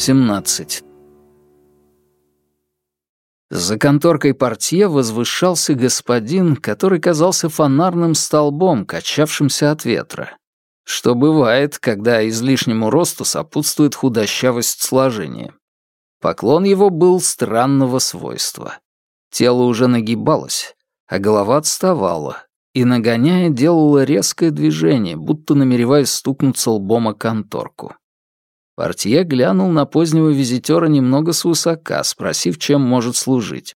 17. За конторкой портье возвышался господин, который казался фонарным столбом, качавшимся от ветра. Что бывает, когда излишнему росту сопутствует худощавость сложения. Поклон его был странного свойства. Тело уже нагибалось, а голова отставала, и, нагоняя, делала резкое движение, будто намереваясь стукнуться лбом о конторку. Портье глянул на позднего визитера немного свысока, спросив, чем может служить.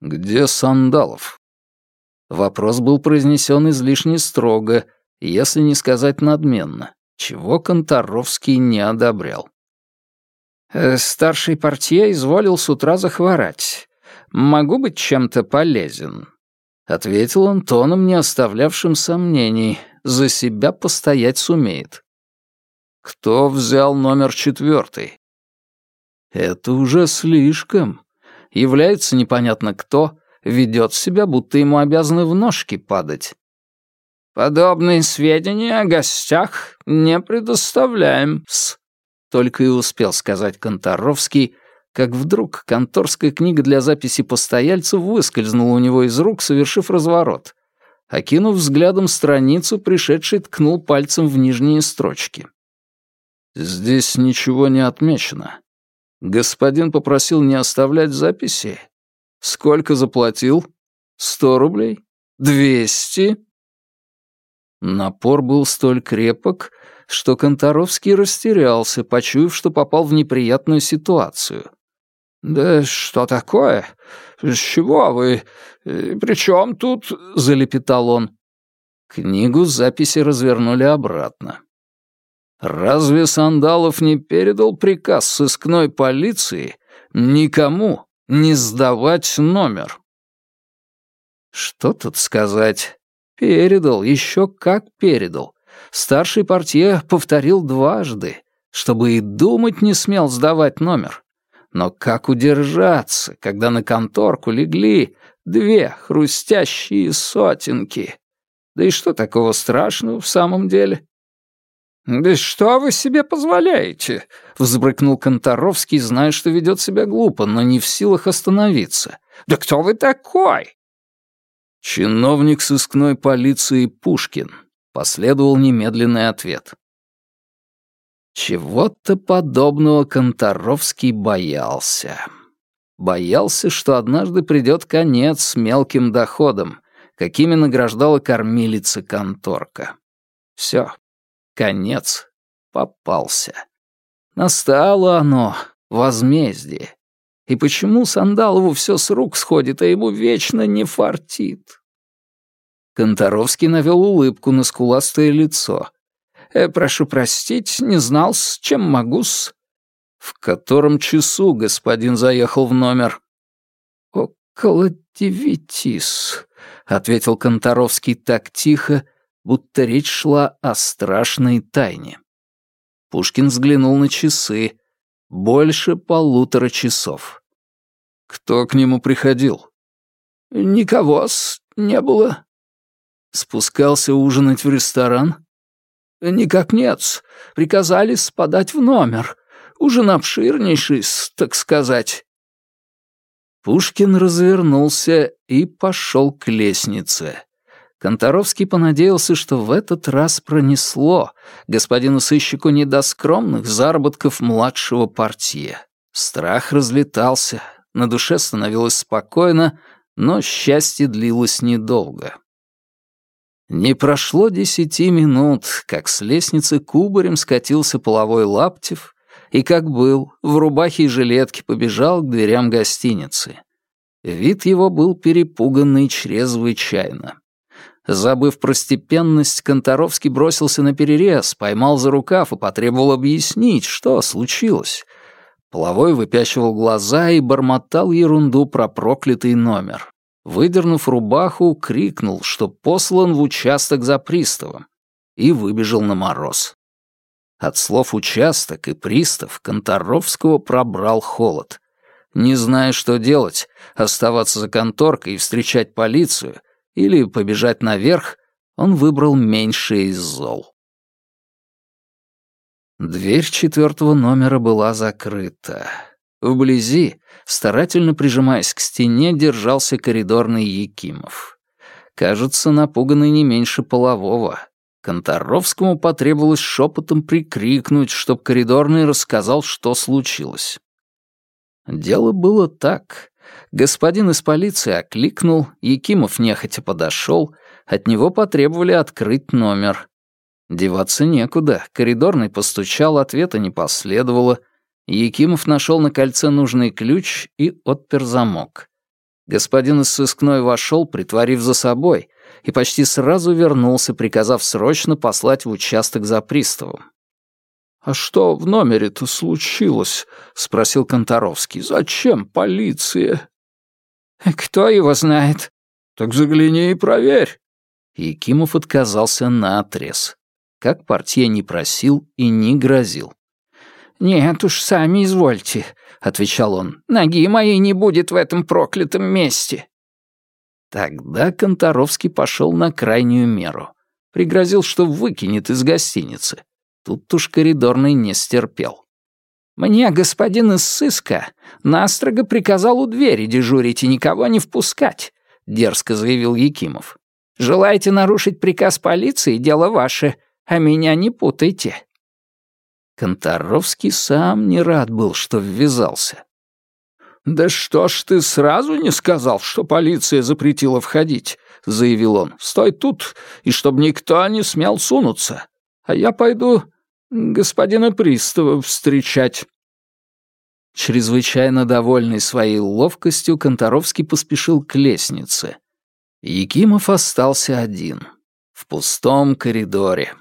«Где Сандалов?» Вопрос был произнесен излишне строго, если не сказать надменно, чего Конторовский не одобрял. «Э, «Старший портье изволил с утра захворать. Могу быть чем-то полезен?» — ответил он тоном, не оставлявшим сомнений. За себя постоять сумеет. Кто взял номер четвертый? Это уже слишком. Является непонятно кто, ведет себя, будто ему обязаны в ножки падать. Подобные сведения о гостях не предоставляем-с. Только и успел сказать Конторовский, как вдруг конторская книга для записи постояльцев выскользнула у него из рук, совершив разворот. Окинув взглядом страницу, пришедший ткнул пальцем в нижние строчки. Здесь ничего не отмечено. Господин попросил не оставлять записи. Сколько заплатил? Сто рублей? Двести? Напор был столь крепок, что Конторовский растерялся, почуяв, что попал в неприятную ситуацию. «Да что такое? С чего вы? При чем тут?» — залепетал он. Книгу записи развернули обратно. Разве Сандалов не передал приказ сыскной полиции никому не сдавать номер? Что тут сказать? Передал, еще как передал. Старший портье повторил дважды, чтобы и думать не смел сдавать номер. Но как удержаться, когда на конторку легли две хрустящие сотенки? Да и что такого страшного в самом деле? «Да что вы себе позволяете?» — взбрыкнул Конторовский, зная, что ведет себя глупо, но не в силах остановиться. «Да кто вы такой?» «Чиновник сыскной полиции Пушкин», — последовал немедленный ответ. Чего-то подобного Конторовский боялся. Боялся, что однажды придет конец с мелким доходом, какими награждала кормилица конторка. Все, Конец попался. Настало оно, возмездие. И почему Сандалову все с рук сходит, а ему вечно не фартит? Конторовский навел улыбку на скуластое лицо. «Э, «Прошу простить, не знал, с чем могу-с». «В котором часу господин заехал в номер?» «Около девяти-с», — ответил Конторовский так тихо, будто речь шла о страшной тайне. Пушкин взглянул на часы. Больше полутора часов. Кто к нему приходил? Никого-с не было. Спускался ужинать в ресторан? Никак нет -с. Приказали подать в номер. Ужин обширнейший, так сказать. Пушкин развернулся и пошел к лестнице. Конторовский понадеялся, что в этот раз пронесло. Господину сыщику не до скромных заработков младшего портье. Страх разлетался, на душе становилось спокойно, но счастье длилось недолго. Не прошло десяти минут, как с лестницы кубарем скатился половой Лаптев и, как был, в рубахе и жилетке побежал к дверям гостиницы. Вид его был перепуганный чрезвычайно. Забыв про степенность, Конторовский бросился на перерез, поймал за рукав и потребовал объяснить, что случилось. Половой выпячивал глаза и бормотал ерунду про проклятый номер. Выдернув рубаху, крикнул, что послан в участок за приставом, и выбежал на мороз. От слов «участок» и «пристав» Конторовского пробрал холод. Не зная, что делать, оставаться за конторкой и встречать полицию — или побежать наверх, он выбрал меньшее из зол. Дверь четвертого номера была закрыта. Вблизи, старательно прижимаясь к стене, держался коридорный Якимов. Кажется, напуганный не меньше полового. Конторовскому потребовалось шепотом прикрикнуть, чтоб коридорный рассказал, что случилось. Дело было так. Господин из полиции окликнул, Якимов нехотя подошел, от него потребовали открыть номер. Деваться некуда, коридорный постучал, ответа не последовало. Якимов нашел на кольце нужный ключ и отпер замок. Господин из сыскной вошел, притворив за собой, и почти сразу вернулся, приказав срочно послать в участок за приставом. «А что в номере-то случилось?» — спросил Конторовский. «Зачем полиция?» «Кто его знает?» «Так загляни и проверь». Якимов отказался наотрез как портье не просил и не грозил. «Нет уж, сами извольте», — отвечал он. «Ноги моей не будет в этом проклятом месте». Тогда Конторовский пошел на крайнюю меру. Пригрозил, что выкинет из гостиницы. Тут уж коридорный не стерпел. «Мне господин из сыска настрого приказал у двери дежурить и никого не впускать», — дерзко заявил Якимов. «Желаете нарушить приказ полиции — дело ваше а меня не путайте». Конторовский сам не рад был, что ввязался. «Да что ж ты сразу не сказал, что полиция запретила входить?» — заявил он. «Стой тут, и чтобы никто не смел сунуться. А я пойду господина пристава встречать». Чрезвычайно довольный своей ловкостью, Конторовский поспешил к лестнице. Якимов остался один, в пустом коридоре.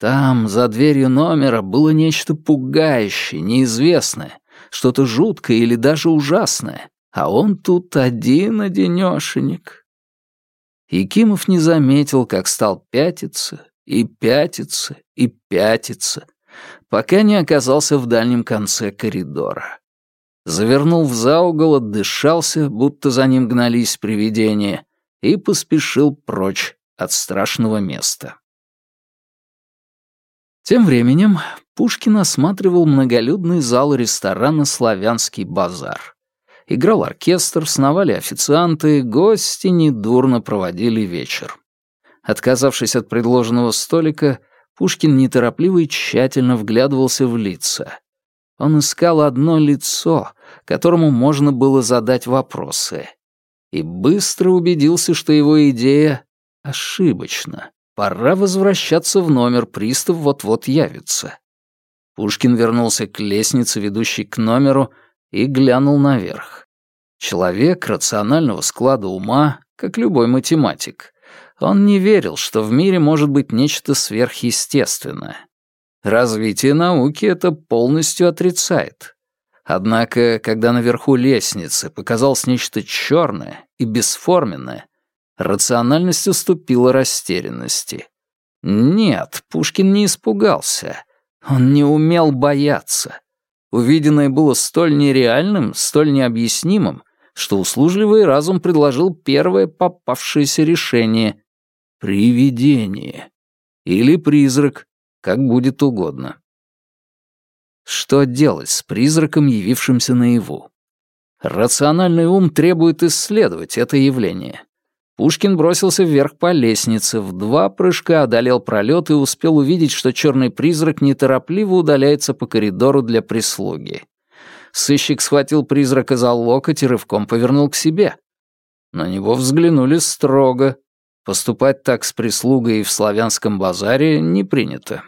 Там, за дверью номера, было нечто пугающее, неизвестное, что-то жуткое или даже ужасное, а он тут один-одинешенек. Якимов не заметил, как стал пятиться и пятиться и пятиться, пока не оказался в дальнем конце коридора. Завернул в за угол, отдышался, будто за ним гнались привидения, и поспешил прочь от страшного места. Тем временем Пушкин осматривал многолюдный зал ресторана «Славянский базар». Играл оркестр, сновали официанты, гости недурно проводили вечер. Отказавшись от предложенного столика, Пушкин неторопливо и тщательно вглядывался в лица. Он искал одно лицо, которому можно было задать вопросы. И быстро убедился, что его идея ошибочна. Пора возвращаться в номер, пристав вот-вот явится. Пушкин вернулся к лестнице, ведущей к номеру, и глянул наверх. Человек рационального склада ума, как любой математик. Он не верил, что в мире может быть нечто сверхъестественное. Развитие науки это полностью отрицает. Однако, когда наверху лестницы показалось нечто черное и бесформенное, Рациональность уступила растерянности. Нет, Пушкин не испугался. Он не умел бояться. Увиденное было столь нереальным, столь необъяснимым, что услужливый разум предложил первое попавшееся решение — привидение. Или призрак, как будет угодно. Что делать с призраком, явившимся наяву? Рациональный ум требует исследовать это явление. Пушкин бросился вверх по лестнице, в два прыжка одолел пролет и успел увидеть, что черный призрак неторопливо удаляется по коридору для прислуги. Сыщик схватил призрака за локоть и рывком повернул к себе. На него взглянули строго. Поступать так с прислугой в славянском базаре не принято.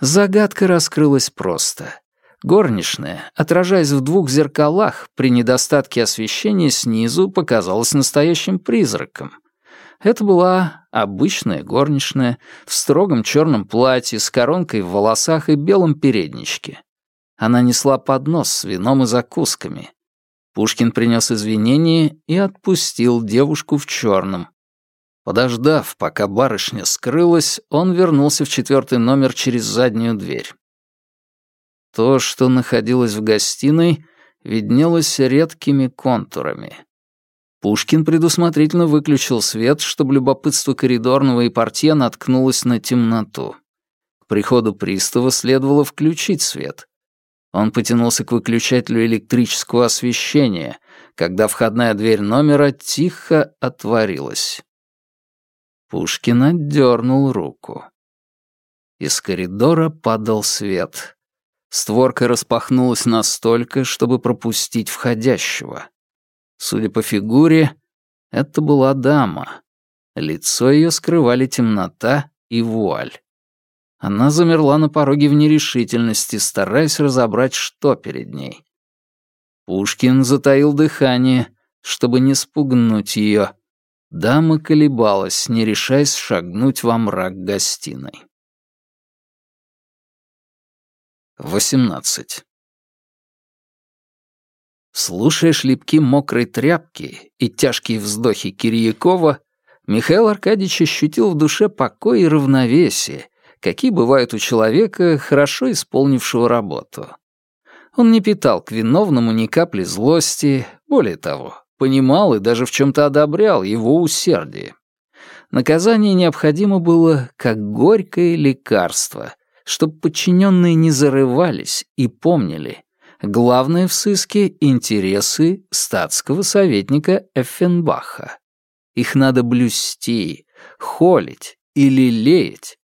Загадка раскрылась просто. Горничная, отражаясь в двух зеркалах, при недостатке освещения снизу показалась настоящим призраком. Это была обычная горничная в строгом черном платье с коронкой в волосах и белом передничке. Она несла поднос с вином и закусками. Пушкин принес извинения и отпустил девушку в черном. Подождав, пока барышня скрылась, он вернулся в четвертый номер через заднюю дверь. То, что находилось в гостиной, виднелось редкими контурами. Пушкин предусмотрительно выключил свет, чтобы любопытство коридорного и портье наткнулось на темноту. К приходу пристава следовало включить свет. Он потянулся к выключателю электрического освещения, когда входная дверь номера тихо отворилась. Пушкин отдернул руку. Из коридора падал свет. Створка распахнулась настолько, чтобы пропустить входящего. Судя по фигуре, это была дама. Лицо ее скрывали темнота и вуаль. Она замерла на пороге в нерешительности, стараясь разобрать, что перед ней. Пушкин затаил дыхание, чтобы не спугнуть ее. Дама колебалась, не решаясь шагнуть во мрак гостиной. 18. Слушая шлепки мокрой тряпки и тяжкие вздохи Кирьякова, Михаил Аркадьевич ощутил в душе покой и равновесие, какие бывают у человека, хорошо исполнившего работу. Он не питал к виновному ни капли злости, более того, понимал и даже в чем-то одобрял его усердие. Наказание необходимо было как горькое лекарство, чтобы подчиненные не зарывались и помнили. Главное в сыске — интересы статского советника Эффенбаха. Их надо блюсти, холить или лелеять.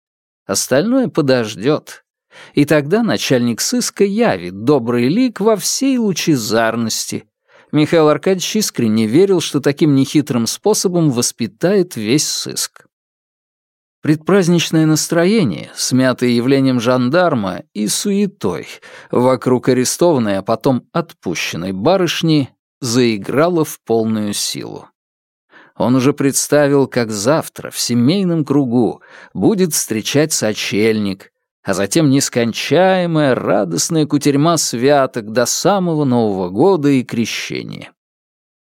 Остальное подождет. И тогда начальник сыска явит добрый лик во всей лучезарности. Михаил Аркадьевич искренне верил, что таким нехитрым способом воспитает весь сыск. Предпраздничное настроение, смятое явлением жандарма и суетой вокруг арестованной, а потом отпущенной барышни, заиграло в полную силу. Он уже представил, как завтра в семейном кругу будет встречать сочельник, а затем нескончаемая радостная кутерьма святок до самого Нового года и крещения.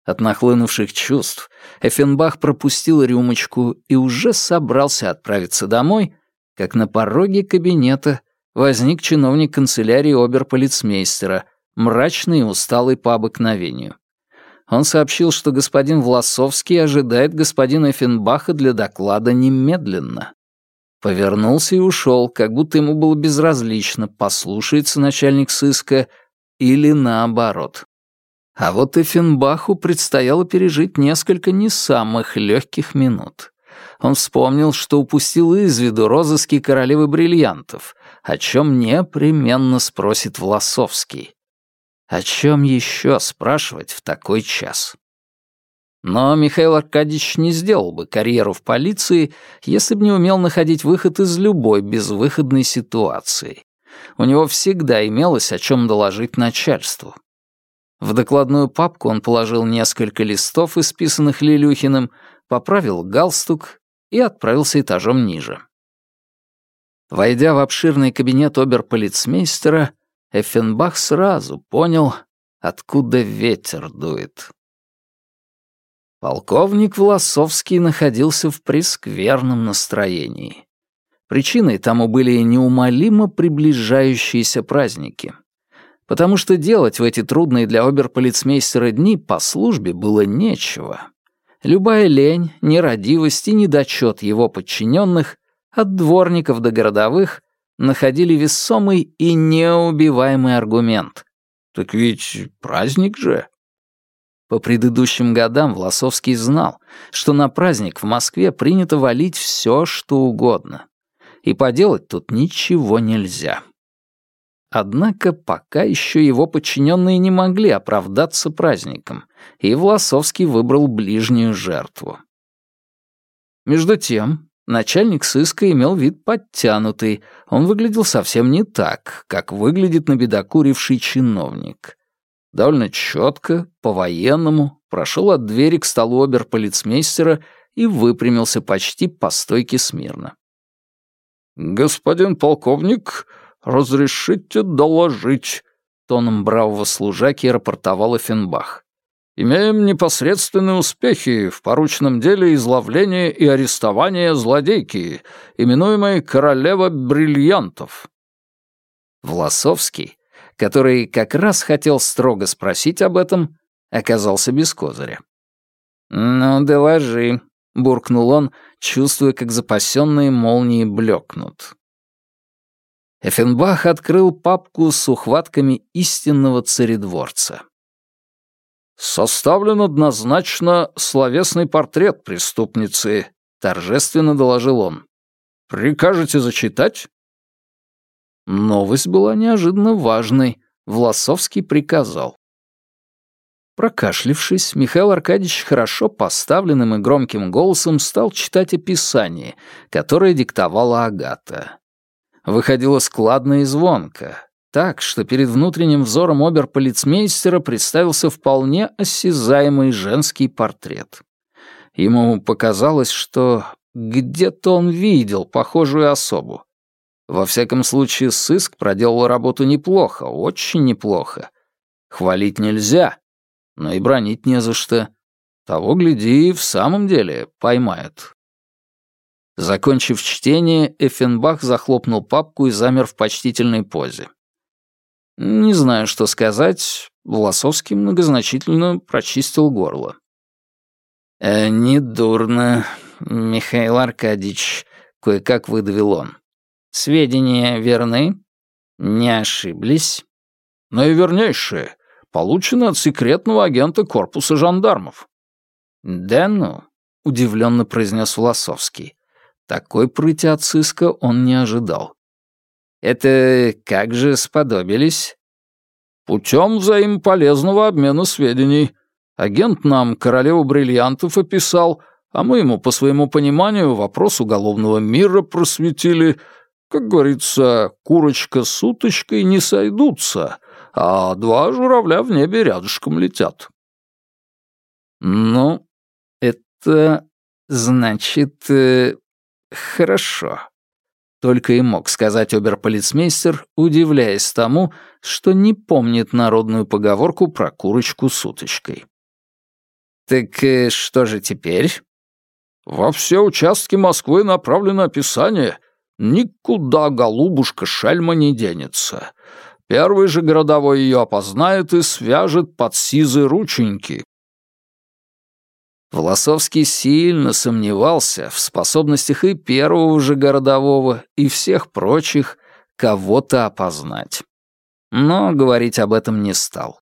От нахлынувших чувств Эффенбах пропустил рюмочку и уже собрался отправиться домой, как на пороге кабинета возник чиновник канцелярии оберполицмейстера, мрачный и усталый по обыкновению. Он сообщил, что господин Власовский ожидает господина Эффенбаха для доклада немедленно. Повернулся и ушел, как будто ему было безразлично, послушается начальник сыска или наоборот. А вот Эффенбаху предстояло пережить несколько не самых легких минут. Он вспомнил, что упустил из виду розыски королевы бриллиантов, о чем непременно спросит Власовский. О чем еще спрашивать в такой час? Но Михаил Аркадьевич не сделал бы карьеру в полиции, если бы не умел находить выход из любой безвыходной ситуации. У него всегда имелось о чем доложить начальству. В докладную папку он положил несколько листов, исписанных Лилюхиным, поправил галстук и отправился этажом ниже. Войдя в обширный кабинет оберполицмейстера, Эффенбах сразу понял, откуда ветер дует. Полковник Власовский находился в прескверном настроении. Причиной тому были неумолимо приближающиеся праздники. Потому что делать в эти трудные для оберполицмейстера дни по службе было нечего. Любая лень, нерадивость и недочет его подчиненных, от дворников до городовых, находили весомый и неубиваемый аргумент. «Так ведь праздник же!» По предыдущим годам Власовский знал, что на праздник в Москве принято валить все, что угодно. И поделать тут ничего нельзя. Однако пока еще его подчиненные не могли оправдаться праздником, и Власовский выбрал ближнюю жертву. Между тем, Начальник сыска имел вид подтянутый, он выглядел совсем не так, как выглядит набедокуривший чиновник. Довольно четко, по-военному, прошел от двери к столу оберполицмейстера и выпрямился почти по стойке смирно. «Господин полковник, разрешите доложить», — тоном бравого служаки рапортовал Эффенбах. Имеем непосредственные успехи в порученном деле изловления и арестования злодейки, именуемой «Королева бриллиантов». Власовский, который как раз хотел строго спросить об этом, оказался без козыря. «Ну, доложи», — буркнул он, чувствуя, как запасенные молнии блекнут. Эффенбах открыл папку с ухватками истинного царедворца. «Составлен однозначно словесный портрет преступницы», — торжественно доложил он. «Прикажете зачитать?» Новость была неожиданно важной. Власовский приказал. Прокашлившись, Михаил Аркадьевич хорошо поставленным и громким голосом стал читать описание, которое диктовала Агата. Выходило складно и звонко, так, что перед внутренним взором оберполицмейстера представился вполне осязаемый женский портрет. Ему показалось, что где-то он видел похожую особу. Во всяком случае, сыск проделал работу неплохо, очень неплохо. Хвалить нельзя, но и бронить не за что. Того, гляди, в самом деле поймают. Закончив чтение, Эффенбах захлопнул папку и замер в почтительной позе. Не знаю, что сказать, Власовский многозначительно прочистил горло. «Э, «Недурно, Михаил Аркадьевич», — кое-как выдавил он. «Сведения верны? Не ошиблись?» «Наивернейшие. Получены от секретного агента корпуса жандармов». «Да ну», — удивленно произнес Власовский. Такой прыти от сыска он не ожидал. «Это как же сподобились?» «Путем взаимополезного обмена сведений. Агент нам королеву бриллиантов описал, а мы ему, по своему пониманию, вопрос уголовного мира просветили. Как говорится, курочка с уточкой не сойдутся, а два журавля в небе рядышком летят». «Ну, это значит, э, хорошо», — только и мог сказать оберполицмейстер, удивляясь тому, что не помнит народную поговорку про курочку с уточкой. «Так э, что же теперь?» «Во все участки Москвы направлено описание. Никуда голубушка шельма не денется. Первый же городовой ее опознает и свяжет под сизы рученьки, Волосовский сильно сомневался в способностях и первого же городового, и всех прочих кого-то опознать. Но говорить об этом не стал.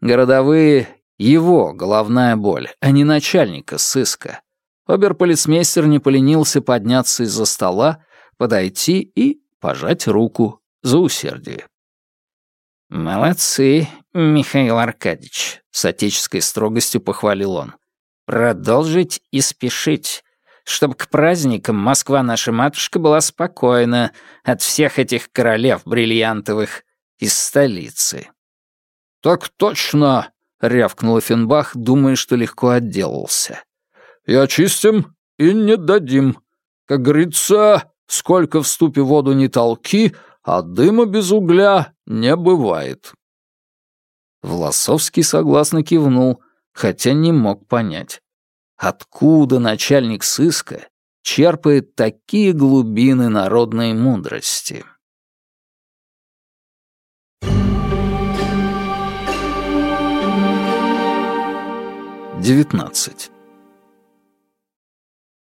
Городовые — его головная боль, а не начальника сыска. Оберполицмейстер не поленился подняться из-за стола, подойти и пожать руку за усердие. «Молодцы, Михаил Аркадьевич», — с отеческой строгостью похвалил он. Продолжить и спешить, чтобы к праздникам Москва наша матушка была спокойна от всех этих королев бриллиантовых из столицы. «Так точно!» — рявкнул Эффенбах, думая, что легко отделался. «И очистим, и не дадим. Как говорится, сколько в ступе воду не толки, а дыма без угля не бывает». Власовский согласно кивнул, хотя не мог понять, откуда начальник сыска черпает такие глубины народной мудрости. Девятнадцать.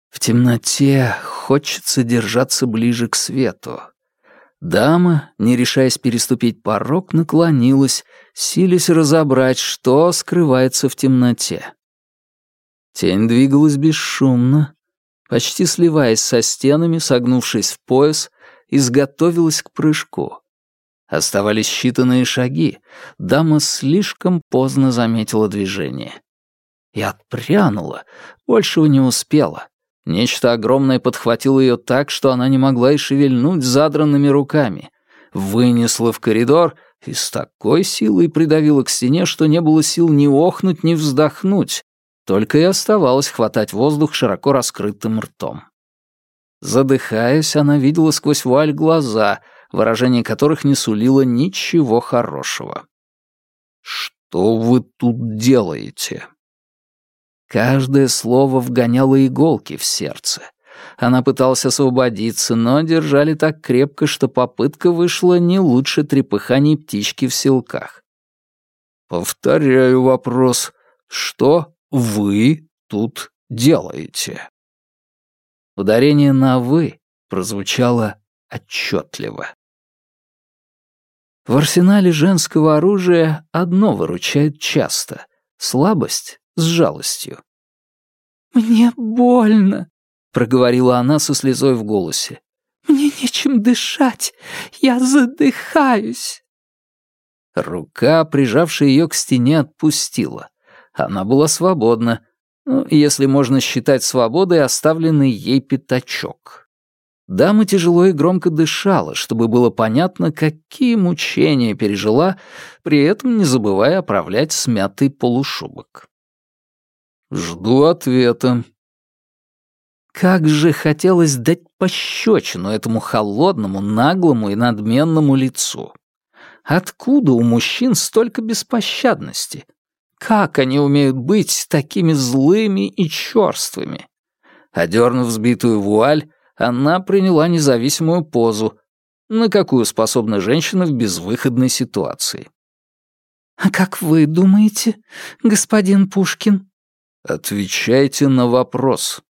В темноте хочется держаться ближе к свету. Дама, не решаясь переступить порог, наклонилась, силясь разобрать, что скрывается в темноте. Тень двигалась бесшумно, почти сливаясь со стенами, согнувшись в пояс, изготовилась к прыжку. Оставались считанные шаги. Дама слишком поздно заметила движение. И отпрянула, большего не успела. Нечто огромное подхватило ее так, что она не могла и шевельнуть задранными руками. Вынесла в коридор и с такой силой придавила к стене, что не было сил ни охнуть, ни вздохнуть. Только и оставалось хватать воздух широко раскрытым ртом. Задыхаясь, она видела сквозь вуаль глаза, выражение которых не сулило ничего хорошего. «Что вы тут делаете?» Каждое слово вгоняло иголки в сердце. Она пыталась освободиться, но держали так крепко, что попытка вышла не лучше трепыханий птички в селках. «Повторяю вопрос. Что вы тут делаете?» Ударение на «вы» прозвучало отчетливо. В арсенале женского оружия одно выручает часто — слабость с жалостью. «Мне больно», — проговорила она со слезой в голосе. «Мне нечем дышать. Я задыхаюсь». Рука, прижавшая ее к стене, отпустила. Она была свободна, ну, если можно считать свободой оставленный ей пятачок. Дама тяжело и громко дышала, чтобы было понятно, какие мучения пережила, при этом не забывая оправлять смятый полушубок. «Жду ответа». Как же хотелось дать пощечину этому холодному, наглому и надменному лицу. Откуда у мужчин столько беспощадности? Как они умеют быть такими злыми и черствыми? Одернув взбитую вуаль, она приняла независимую позу, на какую способна женщина в безвыходной ситуации. «А как вы думаете, господин Пушкин?» «Отвечайте на вопрос».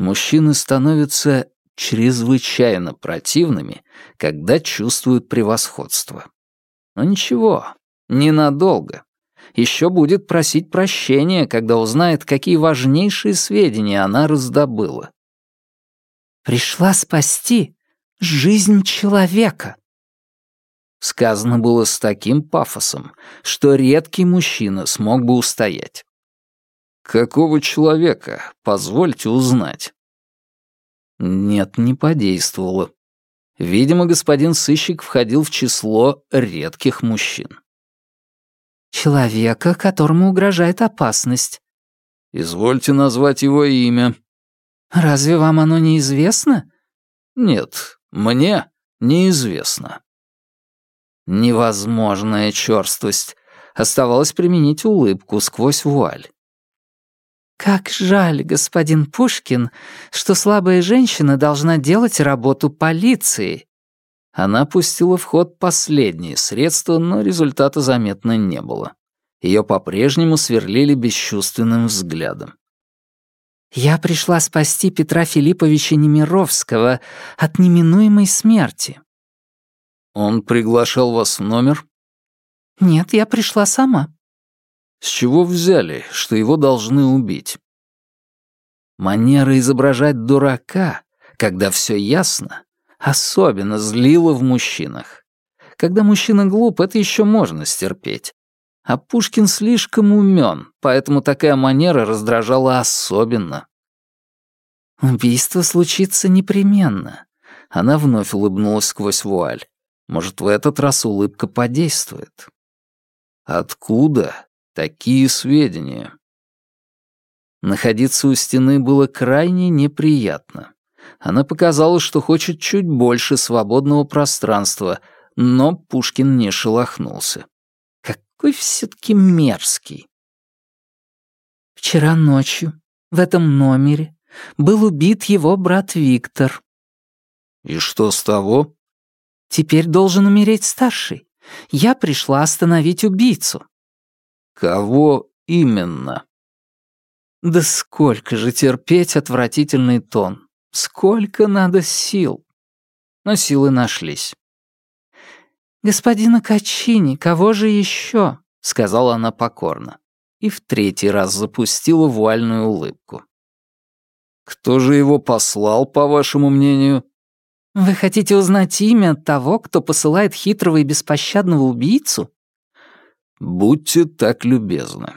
Мужчины становятся чрезвычайно противными, когда чувствуют превосходство. Но ничего, ненадолго. Еще будет просить прощения, когда узнает, какие важнейшие сведения она раздобыла. «Пришла спасти жизнь человека», Сказано было с таким пафосом, что редкий мужчина смог бы устоять. «Какого человека? Позвольте узнать». Нет, не подействовало. Видимо, господин сыщик входил в число редких мужчин. «Человека, которому угрожает опасность». «Извольте назвать его имя». «Разве вам оно неизвестно?» «Нет, мне неизвестно». Невозможная черствость. Оставалось применить улыбку сквозь вуаль. «Как жаль, господин Пушкин, что слабая женщина должна делать работу полиции». Она пустила в ход последние средства, но результата заметно не было. Ее по-прежнему сверлили бесчувственным взглядом. «Я пришла спасти Петра Филипповича Немировского от неминуемой смерти». «Он приглашал вас в номер?» «Нет, я пришла сама». С чего взяли, что его должны убить? Манера изображать дурака, когда все ясно, особенно злила в мужчинах. Когда мужчина глуп, это еще можно стерпеть. А Пушкин слишком умен, поэтому такая манера раздражала особенно. «Убийство случится непременно». Она вновь улыбнулась сквозь вуаль. Может, в этот раз улыбка подействует. Откуда такие сведения. Находиться у стены было крайне неприятно. Она показала, что хочет чуть больше свободного пространства, но Пушкин не шелохнулся. Какой все-таки мерзкий. Вчера ночью в этом номере был убит его брат Виктор. И что с того? Теперь должен умереть старший. Я пришла остановить убийцу. Кого именно? Да сколько же терпеть отвратительный тон. Сколько надо сил. Но силы нашлись. «Господина Качини, кого же еще?» — сказала она покорно. И в третий раз запустила вуальную улыбку. «Кто же его послал, по вашему мнению?» «Вы хотите узнать имя того, кто посылает хитрого и беспощадного убийцу?» Будьте так любезны.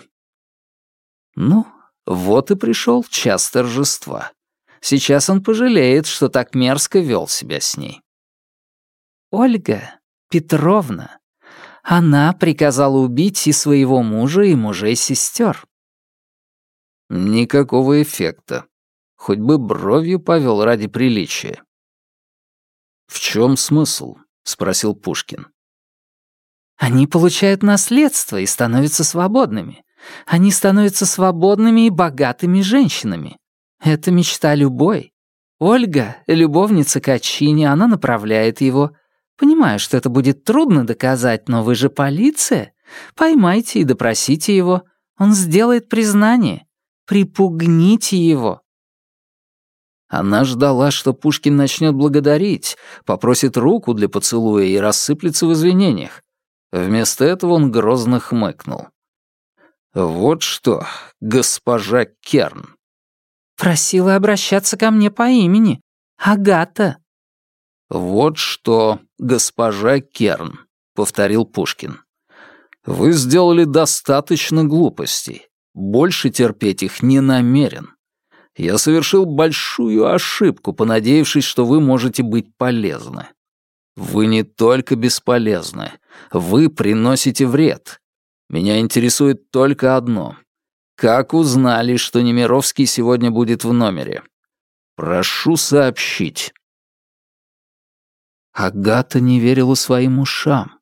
Ну, вот и пришел час торжества. Сейчас он пожалеет, что так мерзко вел себя с ней. Ольга Петровна. Она приказала убить и своего мужа, и мужей сестер. Никакого эффекта. Хоть бы бровью повел ради приличия. «В чем смысл?» — спросил Пушкин. Они получают наследство и становятся свободными. Они становятся свободными и богатыми женщинами. Это мечта любой. Ольга — любовница Качини, она направляет его. Понимаю, что это будет трудно доказать, но вы же полиция. Поймайте и допросите его. Он сделает признание. Припугните его. Она ждала, что Пушкин начнет благодарить, попросит руку для поцелуя и рассыплется в извинениях. Вместо этого он грозно хмыкнул. «Вот что, госпожа Керн». «Просила обращаться ко мне по имени. Агата». «Вот что, госпожа Керн», — повторил Пушкин. «Вы сделали достаточно глупостей. Больше терпеть их не намерен. Я совершил большую ошибку, понадеявшись, что вы можете быть полезны. Вы не только бесполезны, вы приносите вред. Меня интересует только одно. Как узнали, что Немировский сегодня будет в номере? Прошу сообщить. Агата не верила своим ушам.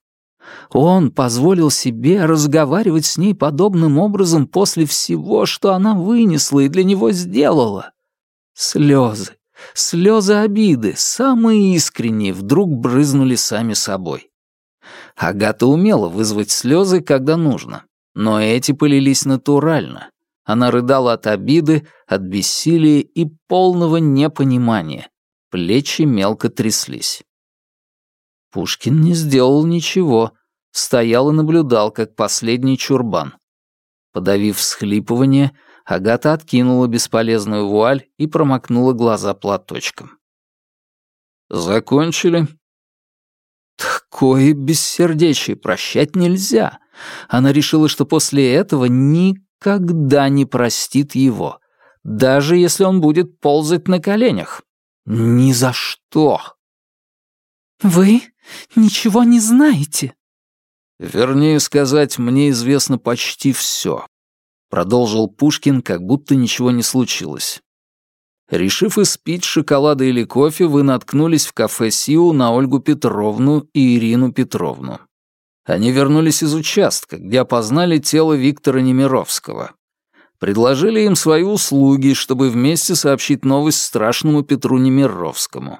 Он позволил себе разговаривать с ней подобным образом после всего, что она вынесла и для него сделала. Слезы, слезы обиды, самые искренние, вдруг брызнули сами собой. Агата умела вызвать слезы, когда нужно, но эти полились натурально. Она рыдала от обиды, от бессилия и полного непонимания. Плечи мелко тряслись. Пушкин не сделал ничего, стоял и наблюдал, как последний чурбан. Подавив всхлипывание, Агата откинула бесполезную вуаль и промокнула глаза платочком. «Закончили?» Такое бессердечие прощать нельзя. Она решила, что после этого никогда не простит его, даже если он будет ползать на коленях. Ни за что. «Вы ничего не знаете?» «Вернее сказать, мне известно почти все», — продолжил Пушкин, как будто ничего не случилось. Решив испить шоколада или кофе, вы наткнулись в кафе Сиу на Ольгу Петровну и Ирину Петровну. Они вернулись из участка, где опознали тело Виктора Немировского. Предложили им свои услуги, чтобы вместе сообщить новость страшному Петру Немировскому.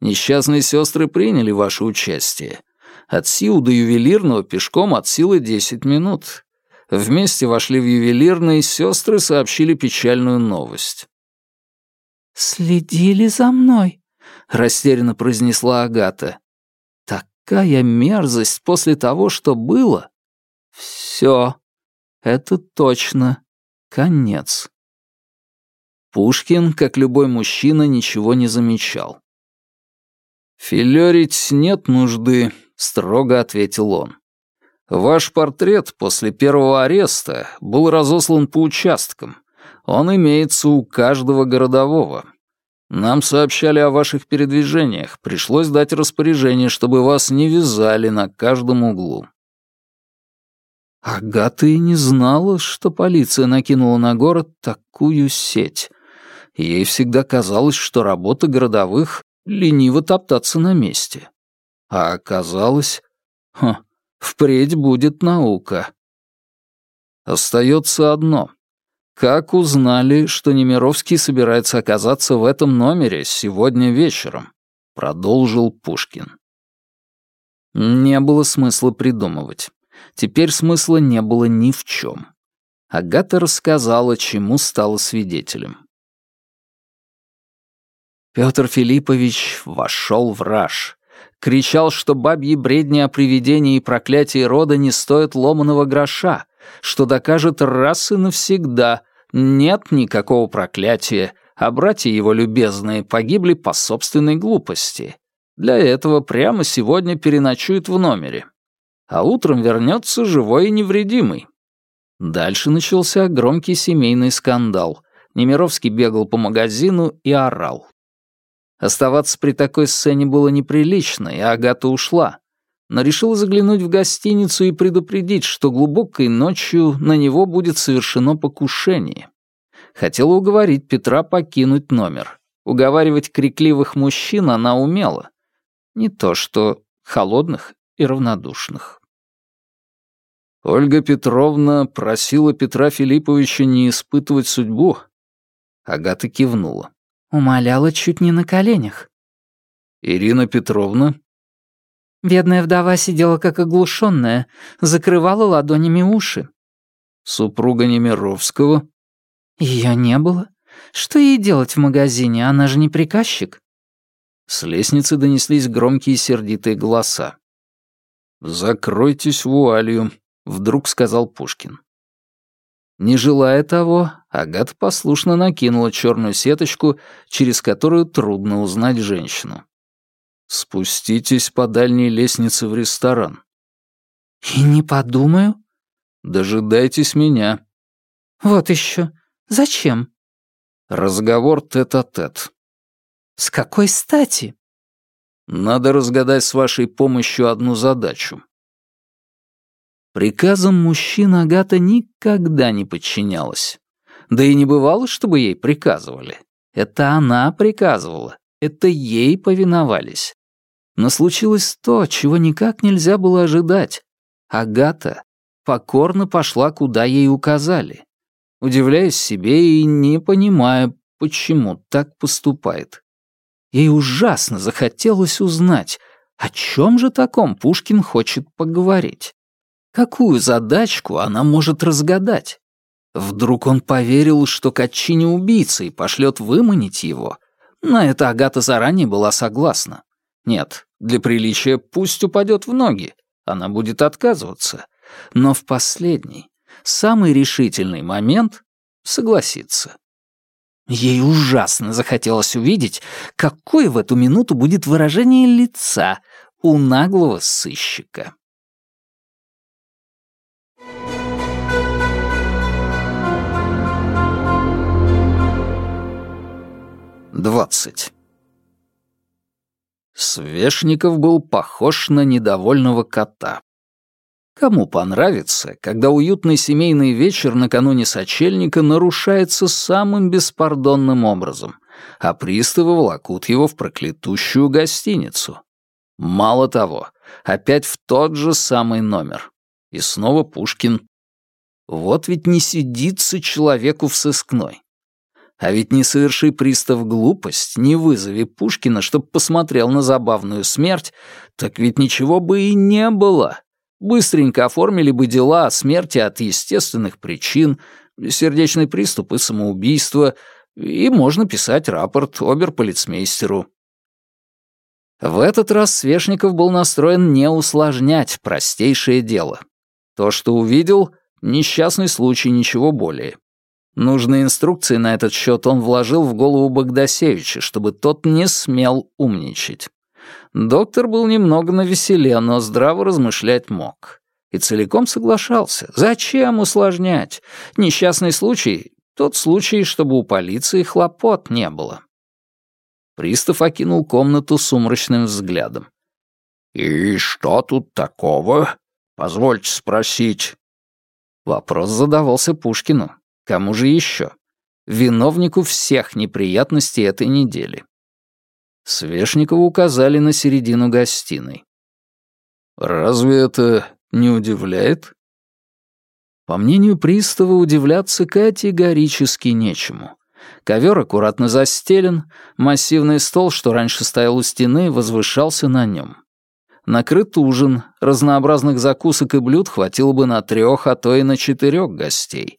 Несчастные сестры приняли ваше участие. От Сиу до ювелирного пешком от силы 10 минут. Вместе вошли в ювелирный, сестры сообщили печальную новость. «Следили за мной», — растерянно произнесла Агата. «Такая мерзость после того, что было. Все, это точно конец». Пушкин, как любой мужчина, ничего не замечал. «Филерить нет нужды», — строго ответил он. «Ваш портрет после первого ареста был разослан по участкам, он имеется у каждого городового. Нам сообщали о ваших передвижениях. Пришлось дать распоряжение, чтобы вас не вязали на каждом углу. Агата и не знала, что полиция накинула на город такую сеть. Ей всегда казалось, что работа городовых — лениво топтаться на месте. А оказалось... Ха, впредь будет наука. Остается одно как узнали, что Немировский собирается оказаться в этом номере сегодня вечером? Продолжил Пушкин. Не было смысла придумывать. Теперь смысла не было ни в чем. Агата рассказала, чему стала свидетелем. Петр Филиппович вошел в раж. Кричал, что бабьи бредни о привидении и проклятии рода не стоят ломаного гроша, что докажет раз и навсегда, нет никакого проклятия, а братья его любезные погибли по собственной глупости. Для этого прямо сегодня переночует в номере. А утром вернется живой и невредимый. Дальше начался громкий семейный скандал. Немировский бегал по магазину и орал. Оставаться при такой сцене было неприлично, и Агата ушла но решила заглянуть в гостиницу и предупредить, что глубокой ночью на него будет совершено покушение. Хотела уговорить Петра покинуть номер. Уговаривать крикливых мужчин она умела. Не то что холодных и равнодушных. Ольга Петровна просила Петра Филипповича не испытывать судьбу. Агата кивнула. Умоляла чуть не на коленях. Ирина Петровна Бедная вдова сидела как оглушенная, закрывала ладонями уши. Супруга Немировского? Ее не было. Что ей делать в магазине? Она же не приказчик». С лестницы донеслись громкие сердитые голоса. «Закройтесь вуалью», — вдруг сказал Пушкин. Не желая того, Агата послушно накинула черную сеточку, через которую трудно узнать женщину. «Спуститесь по дальней лестнице в ресторан». «И не подумаю». «Дожидайтесь меня». «Вот еще. Зачем?» «Разговор тет-а-тет». -тет. «С какой стати?» «Надо разгадать с вашей помощью одну задачу. Приказам мужчин Агата никогда не подчинялась. Да и не бывало, чтобы ей приказывали. Это она приказывала, это ей повиновались. Но случилось то, чего никак нельзя было ожидать. Агата покорно пошла, куда ей указали, удивляясь себе и не понимая, почему так поступает. Ей ужасно захотелось узнать, о чем же таком Пушкин хочет поговорить. Какую задачку она может разгадать? Вдруг он поверил, что Катчини убийца и пошлет выманить его? На это Агата заранее была согласна. Нет, для приличия пусть упадет в ноги, она будет отказываться. Но в последний, самый решительный момент согласиться. Ей ужасно захотелось увидеть, какое в эту минуту будет выражение лица у наглого сыщика. 20. Свешников был похож на недовольного кота. Кому понравится, когда уютный семейный вечер накануне сочельника нарушается самым беспардонным образом, а приставы волокут его в проклятущую гостиницу? Мало того, опять в тот же самый номер. И снова Пушкин. Вот ведь не сидится человеку в сыскной. А ведь не соверши пристав глупость, не вызови Пушкина, чтоб посмотрел на забавную смерть, так ведь ничего бы и не было. Быстренько оформили бы дела о смерти от естественных причин, сердечный приступ и самоубийство, и можно писать рапорт оберполицмейстеру. В этот раз Свешников был настроен не усложнять простейшее дело. То, что увидел — несчастный случай, ничего более. Нужные инструкции на этот счет он вложил в голову Богдасевича, чтобы тот не смел умничать. Доктор был немного навеселе, но здраво размышлять мог. И целиком соглашался. Зачем усложнять? Несчастный случай — тот случай, чтобы у полиции хлопот не было. Пристав окинул комнату сумрачным взглядом. «И что тут такого? Позвольте спросить». Вопрос задавался Пушкину. Кому же еще? Виновнику всех неприятностей этой недели. Свешникову указали на середину гостиной. «Разве это не удивляет?» По мнению пристава, удивляться категорически нечему. Ковер аккуратно застелен, массивный стол, что раньше стоял у стены, возвышался на нем. Накрыт ужин, разнообразных закусок и блюд хватило бы на трех, а то и на четырех гостей.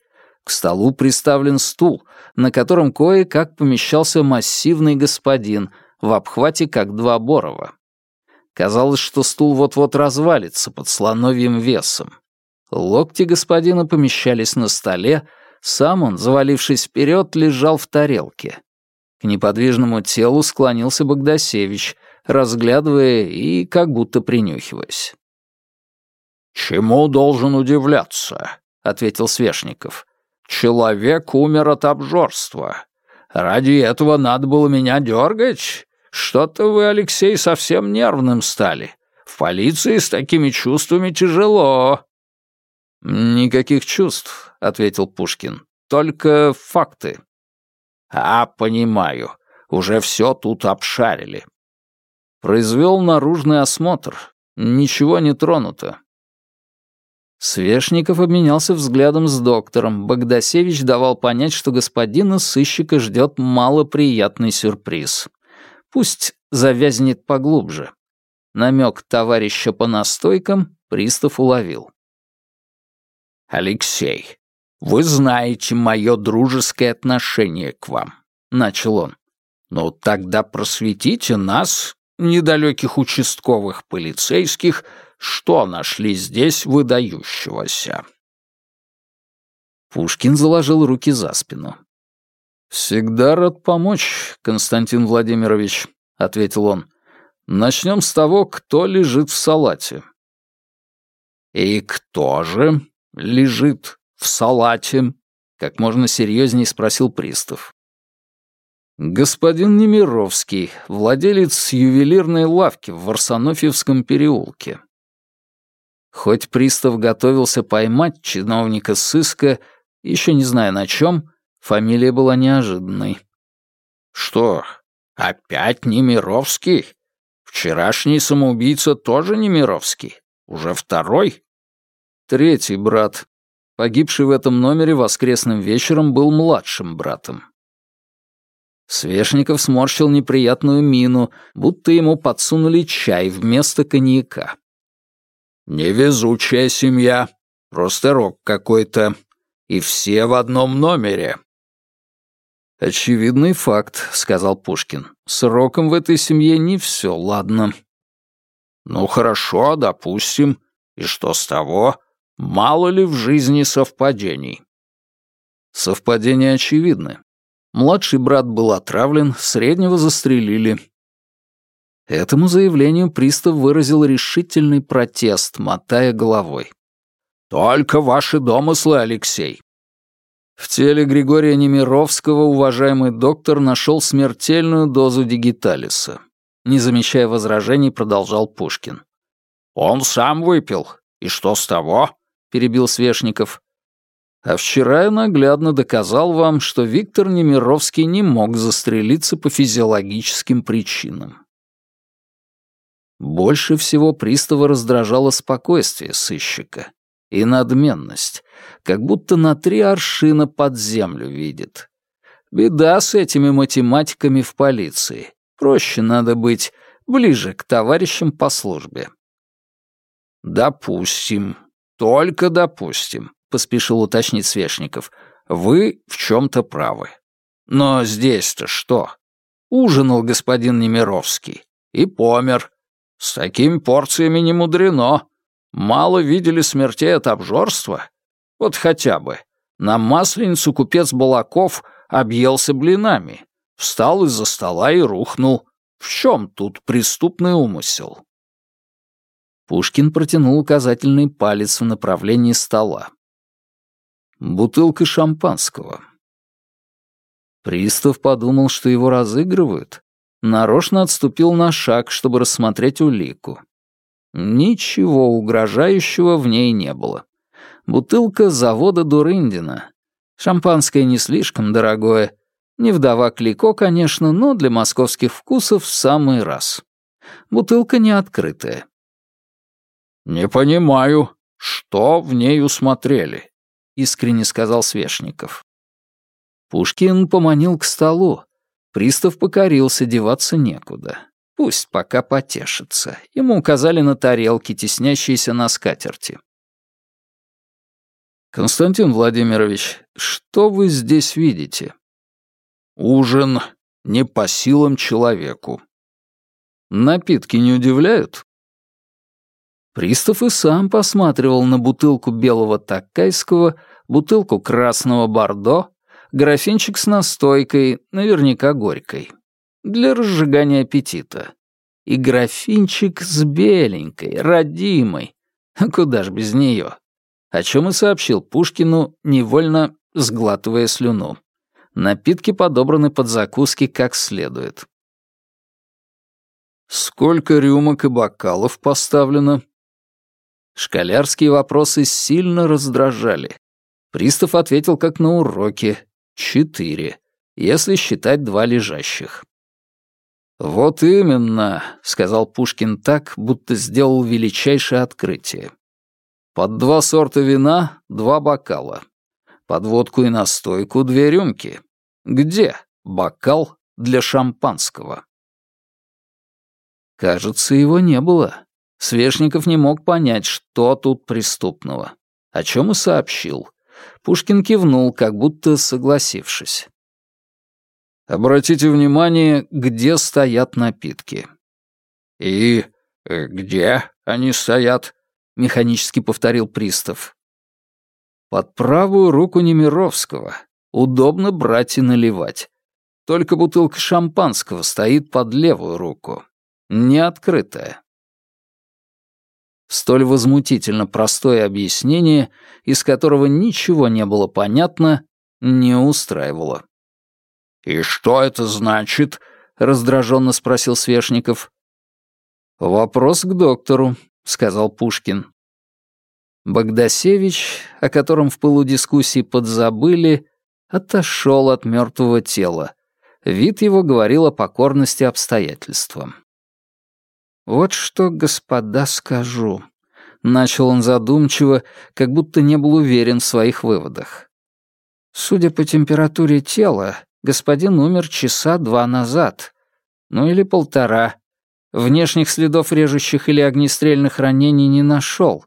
К столу приставлен стул, на котором кое-как помещался массивный господин в обхвате, как два борова. Казалось, что стул вот-вот развалится под слоновьим весом. Локти господина помещались на столе, сам он, завалившись вперед, лежал в тарелке. К неподвижному телу склонился Богдасевич, разглядывая и как будто принюхиваясь. «Чему должен удивляться?» — ответил Свешников. Человек умер от обжорства. Ради этого надо было меня дергать? Что-то вы, Алексей, совсем нервным стали. В полиции с такими чувствами тяжело». «Никаких чувств», — ответил Пушкин. «Только факты». «А, понимаю. Уже все тут обшарили». Произвел наружный осмотр. Ничего не тронуто. Свешников обменялся взглядом с доктором. Богдасевич давал понять, что господина сыщика ждет малоприятный сюрприз. Пусть завязнет поглубже. Намек товарища по настойкам пристав уловил. «Алексей, «Вы знаете мое дружеское отношение к вам», — начал он. «Ну, тогда просветите нас, недалеких участковых полицейских, что нашли здесь выдающегося». Пушкин заложил руки за спину. «Всегда рад помочь, Константин Владимирович», — ответил он. «Начнем с того, кто лежит в салате». «И кто же лежит в салате?» — как можно серьезней спросил пристав. «Господин Немировский, владелец ювелирной лавки в Варсонофьевском переулке». Хоть пристав готовился поймать чиновника сыска, еще не зная на чем, фамилия была неожиданной. «Что, опять Немировский? Вчерашний самоубийца тоже Немировский? Уже второй?» «Третий брат. Погибший в этом номере воскресным вечером был младшим братом». Свешников сморщил неприятную мину, будто ему подсунули чай вместо коньяка. «Невезучая семья. Просто рок какой-то. И все в одном номере». «Очевидный факт», — сказал Пушкин. «С роком в этой семье не все ладно». «Ну хорошо, допустим. И что с того? Мало ли в жизни совпадений?» «Совпадения очевидны. Младший брат был отравлен, среднего застрелили, Этому заявлению пристав выразил решительный протест, мотая головой. «Только ваши домыслы, Алексей!» В теле Григория Немировского уважаемый доктор нашел смертельную дозу дигиталиса. Не замечая возражений, продолжал Пушкин. «Он сам выпил. И что с того?» — перебил Свешников. «А вчера я наглядно доказал вам, что Виктор Немировский не мог застрелиться по физиологическим причинам. Больше всего пристава раздражало спокойствие сыщика и надменность, как будто на три аршина под землю видит. Беда с этими математиками в полиции. Проще надо быть ближе к товарищам по службе. «Допустим, только допустим», — поспешил уточнить Свешников. «Вы в чем-то правы. Но здесь-то что? Ужинал господин Немировский и помер, с такими порциями не мудрено. Мало видели смертей от обжорства? Вот хотя бы. На Масленицу купец Балаков объелся блинами, встал из-за стола и рухнул. В чем тут преступный умысел? Пушкин протянул указательный палец в направлении стола. Бутылка шампанского. Пристав подумал, что его разыгрывают, нарочно отступил на шаг, чтобы рассмотреть улику. Ничего угрожающего в ней не было. Бутылка завода Дурындина. Шампанское не слишком дорогое. Не вдова Клико, конечно, но для московских вкусов в самый раз. Бутылка не открытая. «Не понимаю, что в ней усмотрели», — искренне сказал Свешников. Пушкин поманил к столу, Пристав покорился, деваться некуда. Пусть пока потешится. Ему указали на тарелки, теснящиеся на скатерти. «Константин Владимирович, что вы здесь видите?» «Ужин не по силам человеку». «Напитки не удивляют?» Пристав и сам посматривал на бутылку белого такайского, бутылку красного бордо, графинчик с настойкой, наверняка горькой, для разжигания аппетита. И графинчик с беленькой, родимой. Куда ж без нее? О чем и сообщил Пушкину, невольно сглатывая слюну. Напитки подобраны под закуски как следует. «Сколько рюмок и бокалов поставлено?» Школярские вопросы сильно раздражали. Пристав ответил как на уроке, Четыре, если считать два лежащих. «Вот именно», — сказал Пушкин так, будто сделал величайшее открытие. «Под два сорта вина — два бокала. Под водку и настойку — две рюмки. Где бокал для шампанского?» Кажется, его не было. Свешников не мог понять, что тут преступного. О чем и сообщил. Пушкин кивнул, как будто согласившись. «Обратите внимание, где стоят напитки». «И э, где они стоят?» — механически повторил пристав. «Под правую руку Немировского. Удобно брать и наливать. Только бутылка шампанского стоит под левую руку. Не открытая. Столь возмутительно простое объяснение, из которого ничего не было понятно, не устраивало. «И что это значит?» — раздраженно спросил Свешников. «Вопрос к доктору», — сказал Пушкин. Богдасевич, о котором в пылу дискуссии подзабыли, отошел от мертвого тела. Вид его говорил о покорности обстоятельствам. «Вот что, господа, скажу», — начал он задумчиво, как будто не был уверен в своих выводах. «Судя по температуре тела, господин умер часа два назад, ну или полтора. Внешних следов режущих или огнестрельных ранений не нашел.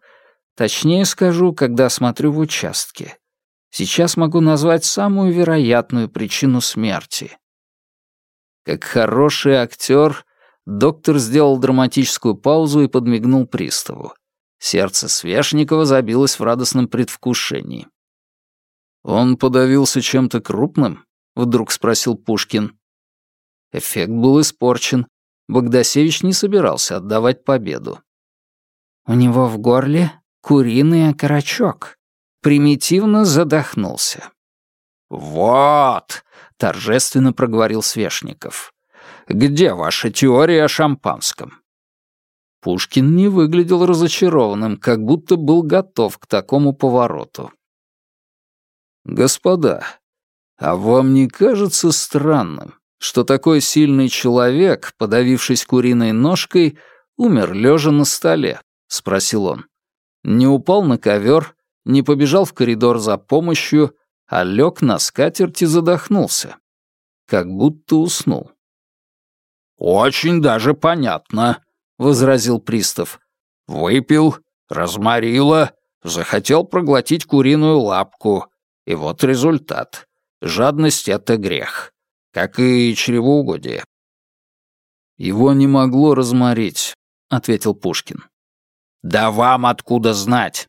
Точнее скажу, когда смотрю в участке. Сейчас могу назвать самую вероятную причину смерти». Как хороший актер, Доктор сделал драматическую паузу и подмигнул приставу. Сердце Свешникова забилось в радостном предвкушении. «Он подавился чем-то крупным?» — вдруг спросил Пушкин. Эффект был испорчен. Богдасевич не собирался отдавать победу. У него в горле куриный окорочок. Примитивно задохнулся. «Вот!» — торжественно проговорил Свешников. Где ваша теория о шампанском?» Пушкин не выглядел разочарованным, как будто был готов к такому повороту. «Господа, а вам не кажется странным, что такой сильный человек, подавившись куриной ножкой, умер лежа на столе?» — спросил он. Не упал на ковер, не побежал в коридор за помощью, а лег на скатерть и задохнулся. Как будто уснул. «Очень даже понятно», — возразил пристав. «Выпил, разморило, захотел проглотить куриную лапку. И вот результат. Жадность — это грех. Как и чревоугодие». «Его не могло разморить», — ответил Пушкин. «Да вам откуда знать?»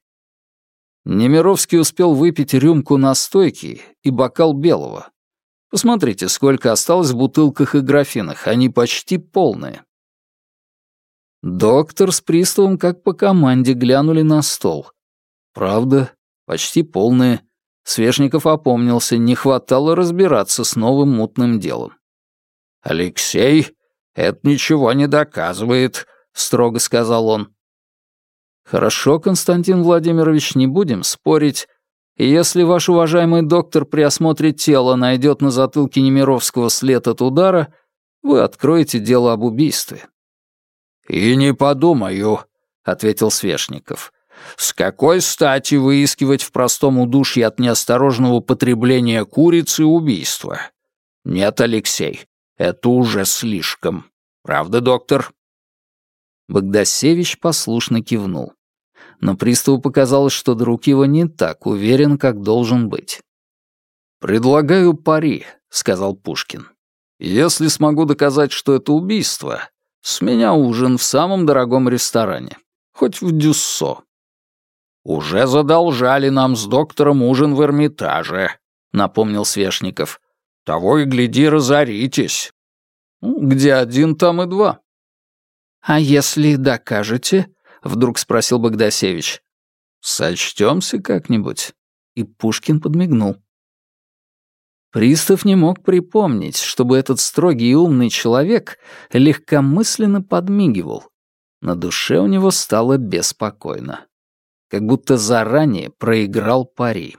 Немировский успел выпить рюмку настойки и бокал белого, Посмотрите, сколько осталось в бутылках и графинах, они почти полные. Доктор с приставом как по команде глянули на стол. Правда, почти полные. Свешников опомнился, не хватало разбираться с новым мутным делом. «Алексей, это ничего не доказывает», — строго сказал он. «Хорошо, Константин Владимирович, не будем спорить. Если ваш уважаемый доктор при осмотре тела найдет на затылке Немировского след от удара, вы откроете дело об убийстве». «И не подумаю», — ответил Свешников. «С какой стати выискивать в простом удушье от неосторожного потребления курицы убийство? Нет, Алексей, это уже слишком. Правда, доктор?» Богдасевич послушно кивнул но приставу показалось, что друг его не так уверен, как должен быть. «Предлагаю пари», — сказал Пушкин. «Если смогу доказать, что это убийство, с меня ужин в самом дорогом ресторане, хоть в Дюссо». «Уже задолжали нам с доктором ужин в Эрмитаже», — напомнил Свешников. «Того и гляди, разоритесь». «Ну, «Где один, там и два». «А если докажете?» — вдруг спросил Богдасевич. «Сочтёмся как-нибудь?» И Пушкин подмигнул. Пристав не мог припомнить, чтобы этот строгий и умный человек легкомысленно подмигивал. На душе у него стало беспокойно. Как будто заранее проиграл пари.